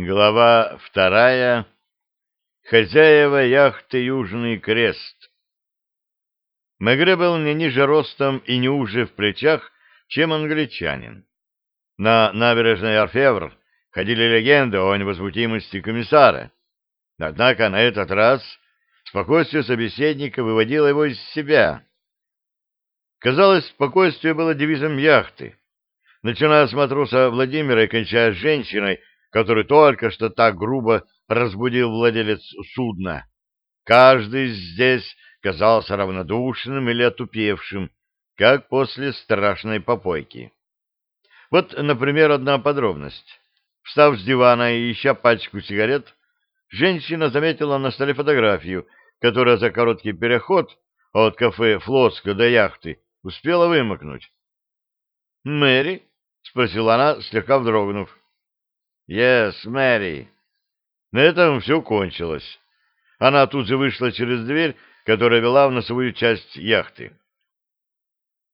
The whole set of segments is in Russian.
Глава вторая. Хозяева яхты «Южный крест». Мегре был не ниже ростом и не уже в плечах, чем англичанин. На набережной Орфевр ходили легенды о невозмутимости комиссара. Однако на этот раз спокойствие собеседника выводило его из себя. Казалось, спокойствие было девизом яхты. Начиная с матроса Владимира и кончая с женщиной, который только что так грубо разбудил владелец судна. Каждый здесь казался равнодушным или отупевшим, как после страшной попойки. Вот, например, одна подробность. Встав с дивана и ища пачку сигарет, женщина заметила на столе фотографию, которая за короткий переход от кафе «Флотска» до яхты успела вымокнуть. «Мэри?» — спросила она, слегка вздрогнув. «Yes, Мэри». На этом все кончилось. Она тут же вышла через дверь, которая вела в носовую часть яхты.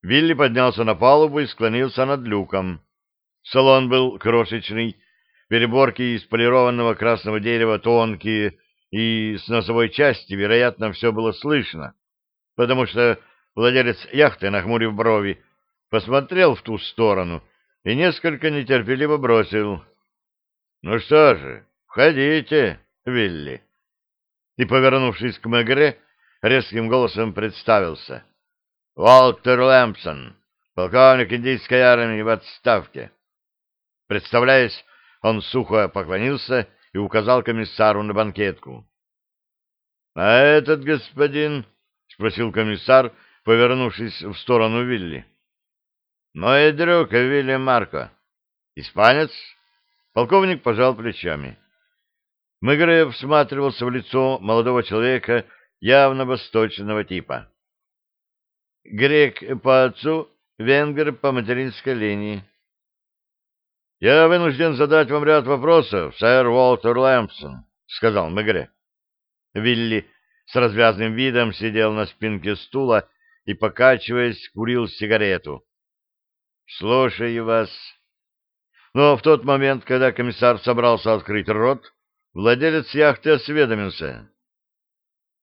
Вилли поднялся на палубу и склонился над люком. Салон был крошечный, переборки из полированного красного дерева тонкие, и с носовой части, вероятно, все было слышно, потому что владелец яхты, нахмурив брови, посмотрел в ту сторону и несколько нетерпеливо бросил — ну что же, входите, Вилли. И, повернувшись к Мегре, резким голосом представился. Уолтер Лэмпсон, полковник индийской армии в отставке. Представляясь, он сухо поклонился и указал комиссару на банкетку. — А этот господин? — спросил комиссар, повернувшись в сторону Вилли. — Мой друг Вилли Марко. Испанец? Полковник пожал плечами. Мегре всматривался в лицо молодого человека явно восточного типа. Грек по отцу, венгер по материнской линии. «Я вынужден задать вам ряд вопросов, сэр Уолтер Лэмпсон», — сказал Мегре. Вилли с развязным видом сидел на спинке стула и, покачиваясь, курил сигарету. «Слушаю вас», но в тот момент, когда комиссар собрался открыть рот, владелец яхты осведомился.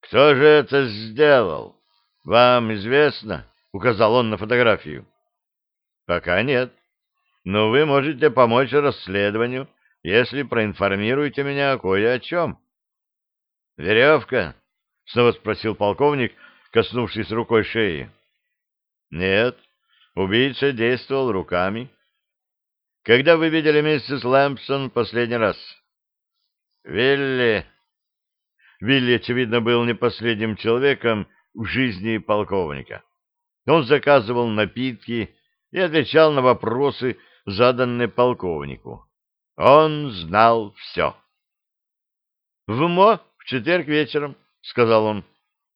«Кто же это сделал? Вам известно?» — указал он на фотографию. «Пока нет. Но вы можете помочь расследованию, если проинформируете меня кое о чем». «Веревка?» — снова спросил полковник, коснувшись рукой шеи. «Нет, убийца действовал руками». Когда вы видели миссис Лэмпсон последний раз? Вилли. Вилли, очевидно, был не последним человеком в жизни полковника. Он заказывал напитки и отвечал на вопросы, заданные полковнику. Он знал все. — В МО в четверг вечером, — сказал он.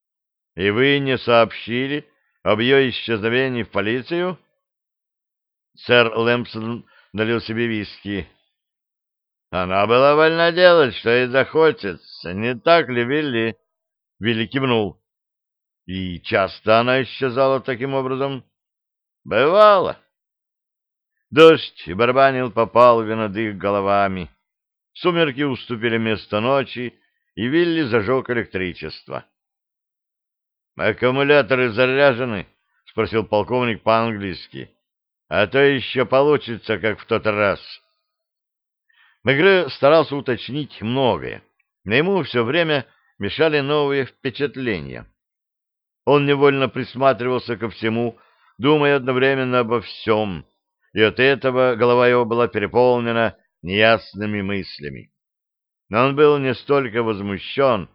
— И вы не сообщили об ее исчезновении в полицию? Сэр Лэмпсон налил себе виски. Она была вольна делать, что ей захочется, не так ли, Вилли? Вилли кивнул. И часто она исчезала таким образом? Бывало. Дождь барабанил по палубе над их головами. Сумерки уступили место ночи, и Вилли зажег электричество. «Аккумуляторы заряжены?» — спросил полковник по-английски а то еще получится, как в тот раз. Мегре старался уточнить многое, но ему все время мешали новые впечатления. Он невольно присматривался ко всему, думая одновременно обо всем, и от этого голова его была переполнена неясными мыслями. Но он был не столько возмущен,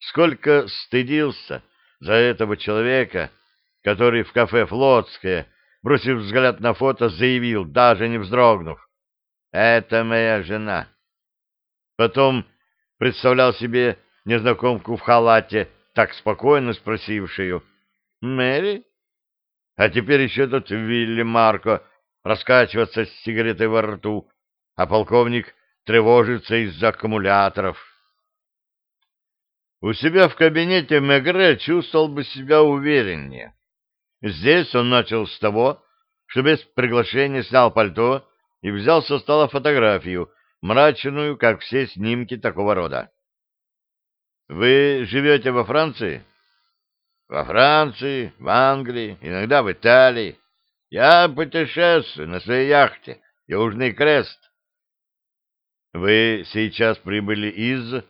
сколько стыдился за этого человека, который в кафе «Флотское» бросив взгляд на фото, заявил, даже не вздрогнув. «Это моя жена». Потом представлял себе незнакомку в халате, так спокойно спросившую «Мэри?» А теперь еще тут Вилли Марко раскачиваться с сигаретой во рту, а полковник тревожится из-за аккумуляторов. У себя в кабинете Мегре чувствовал бы себя увереннее. Здесь он начал с того, что без приглашения снял пальто и взял со стола фотографию мрачную, как все снимки такого рода. «Вы живете во Франции?» «Во Франции, в Англии, иногда в Италии. Я путешествую на своей яхте «Южный крест». «Вы сейчас прибыли из...»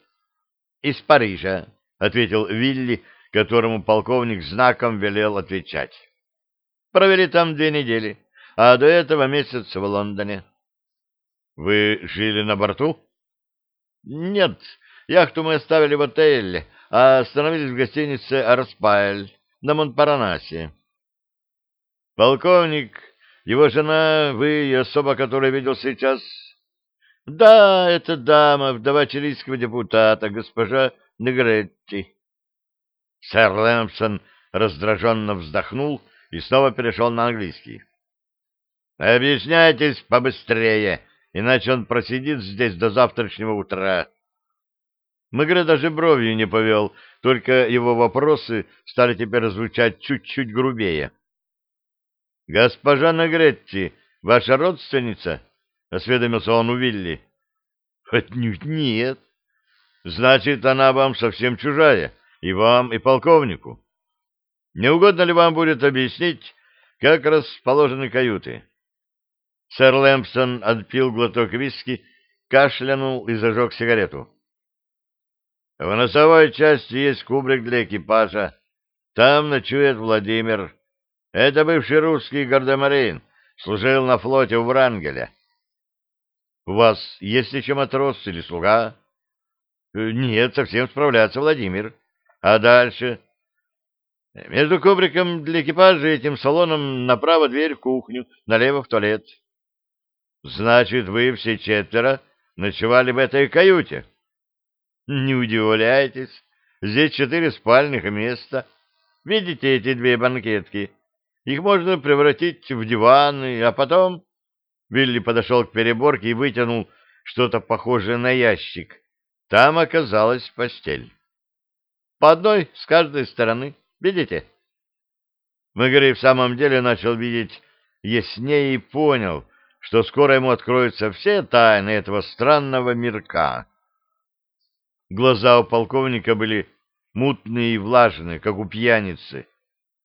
«Из Парижа», — ответил Вилли, которому полковник знаком велел отвечать. «Провели там две недели, а до этого месяц в Лондоне». «Вы жили на борту?» «Нет, яхту мы оставили в отеле, а остановились в гостинице «Арспайль» на Монпаранасе». «Полковник, его жена, вы и особа, которую видел сейчас...» Да, это дама, вдова чилийского депутата, госпожа Негретти. Сэр Лэмпсон раздраженно вздохнул и снова перешел на английский. «Объясняйтесь побыстрее, иначе он просидит здесь до завтрашнего утра». Мегре даже бровью не повел, только его вопросы стали теперь звучать чуть-чуть грубее. «Госпожа Негретти, ваша родственница?» осведомился он у Вилли. Отнюдь нет. Значит, она вам совсем чужая, и вам, и полковнику. Не угодно ли вам будет объяснить, как расположены каюты? Сэр Лэмпсон отпил глоток виски, кашлянул и зажег сигарету. В носовой части есть кубрик для экипажа. Там ночует Владимир. Это бывший русский гардемарин, служил на флоте у Врангеля. У вас есть еще матрос или слуга? Э, нет, совсем справляется Владимир. А дальше? Между кубриком для экипажа и этим салоном направо дверь в кухню, налево в туалет. Значит, вы все четверо ночевали в этой каюте? Не удивляйтесь, здесь четыре спальных места. Видите эти две банкетки? Их можно превратить в диваны, а потом Вилли подошел к переборке и вытянул что-то похожее на ящик. Там оказалась постель. По одной с каждой стороны. Видите? Мэгри в самом деле начал видеть яснее и понял, что скоро ему откроются все тайны этого странного мирка. Глаза у полковника были мутные и влажные, как у пьяницы.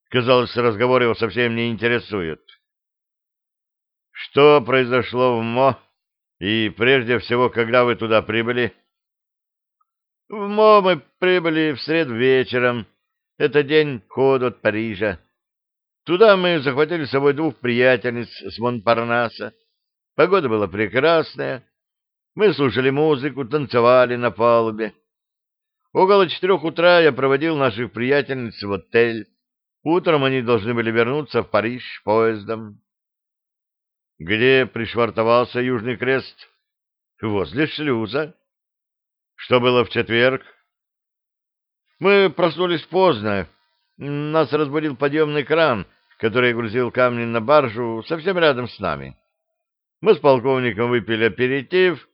Казалось, разговор его совсем не интересует. Что произошло в МО и прежде всего, когда вы туда прибыли? В МО мы прибыли в среду вечером. Это день хода от Парижа. Туда мы захватили с собой двух приятельниц с Монпарнаса. Погода была прекрасная. Мы слушали музыку, танцевали на палубе. Около четырех утра я проводил наших приятельниц в отель. Утром они должны были вернуться в Париж поездом. Где пришвартовался Южный Крест? Возле шлюза. Что было в четверг? Мы проснулись поздно. Нас разбудил подъемный кран, который грузил камни на баржу совсем рядом с нами. Мы с полковником выпили аперитив.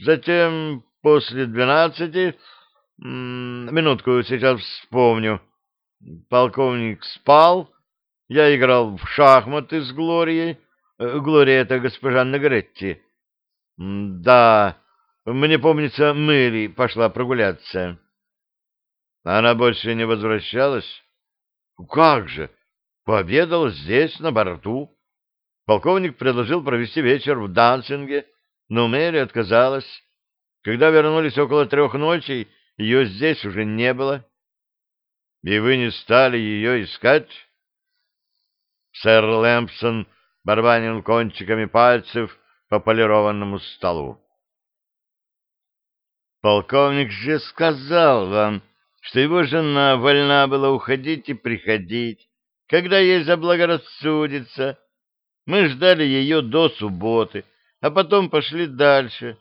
Затем, после двенадцати... Минутку, сейчас вспомню. Полковник спал. Я играл в шахматы с Глорией. Э, Глория — это госпожа Негретти. — Да, мне помнится, Мэри пошла прогуляться. — Она больше не возвращалась? — Как же! Пообедала здесь, на борту. Полковник предложил провести вечер в Дансинге, но Мэри отказалась. Когда вернулись около трех ночи, ее здесь уже не было. — И вы не стали ее искать? Сэр Лэмпсон барабанил кончиками пальцев по полированному столу. Полковник же сказал вам, что его жена вольна была уходить и приходить, когда ей заблагорассудится. Мы ждали ее до субботы, а потом пошли дальше.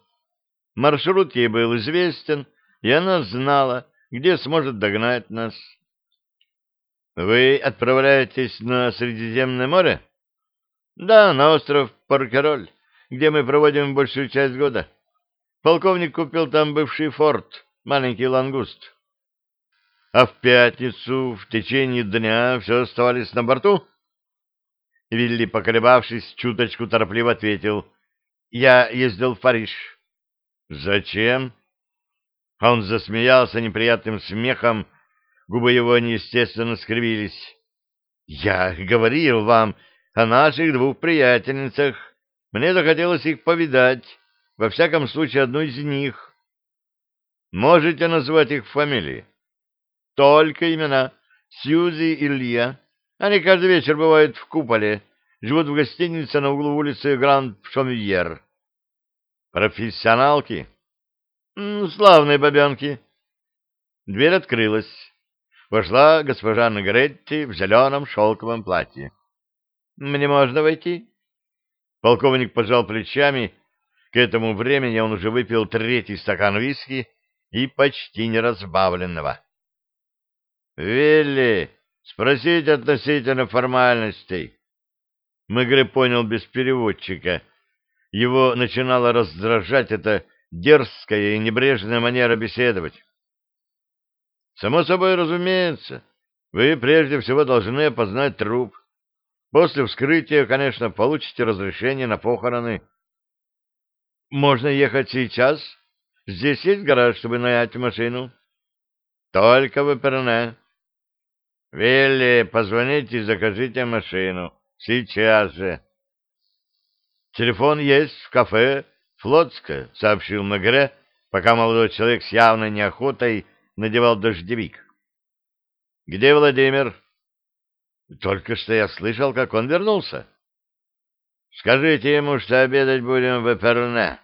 Маршрут ей был известен, и она знала, где сможет догнать нас. — Вы отправляетесь на Средиземное море? Да, на остров Паркероль, где мы проводим большую часть года. Полковник купил там бывший форт, маленький лангуст. А в пятницу в течение дня все оставались на борту? Вилли, поколебавшись, чуточку торопливо ответил. Я ездил в Париж. Зачем? Он засмеялся неприятным смехом, губы его неестественно скривились. Я говорил вам о наших двух приятельницах. Мне захотелось их повидать, во всяком случае одну из них. Можете назвать их фамилии? Только имена. Сьюзи и Илья. Они каждый вечер бывают в куполе, живут в гостинице на углу улицы Гранд-Шомьер. Профессионалки? Славные бабенки. Дверь открылась. Вошла госпожа Негретти в зеленом шелковом платье. «Мне можно войти?» Полковник пожал плечами. К этому времени он уже выпил третий стакан виски и почти неразбавленного. «Вилли, спросить относительно формальностей». Мегре понял без переводчика. Его начинала раздражать эта дерзкая и небрежная манера беседовать. Само собой разумеется, вы прежде всего должны опознать труп. После вскрытия, конечно, получите разрешение на похороны. Можно ехать сейчас? Здесь есть гараж, чтобы нанять машину? Только в Эперне. Вилли, позвоните и закажите машину. Сейчас же. Телефон есть в кафе «Флотское», — сообщил Мегре, пока молодой человек с явной неохотой надевал дождевик. «Где Владимир?» «Только что я слышал, как он вернулся». «Скажите ему, что обедать будем в Эперне».